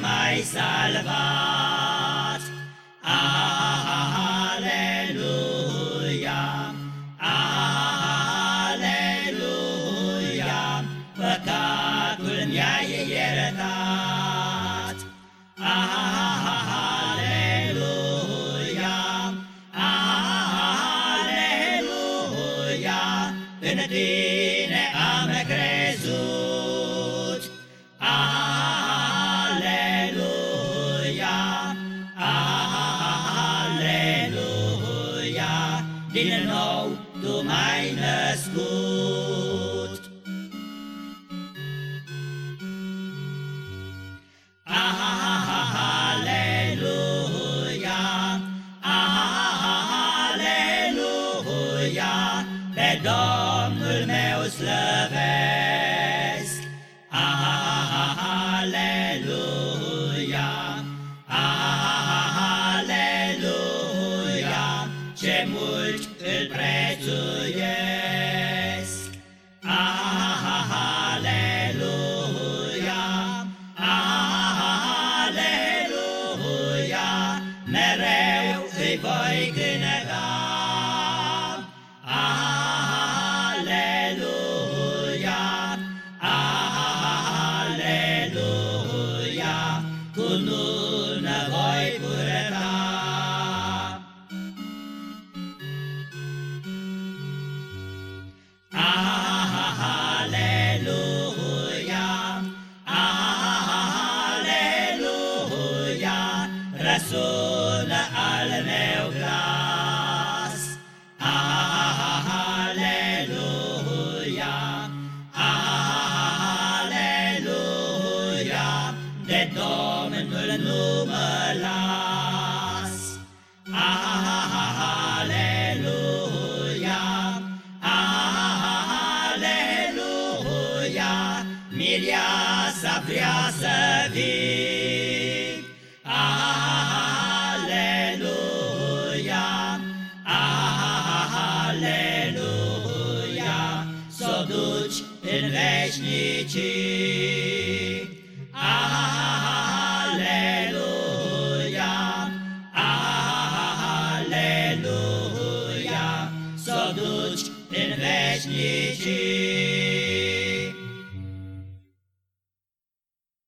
l-ai salvat. Aleluia, aleluia, păcatul mi-ai iertat. Aleluia, aleluia, în tine am crezut. Aleluia, din nou tu m-ai născut. Aleluia, aleluia, pe Domnul meu slăvesc. Ce mult îl prețuiesc. Aleluia, aleluia, mereu îi voi cânta. Aleluia, aleluia, de Domnul nu mă las. Aleluia, aleluia, mireasa vrea să vii. veșnicii. Aleluia, să duci în veșnicii.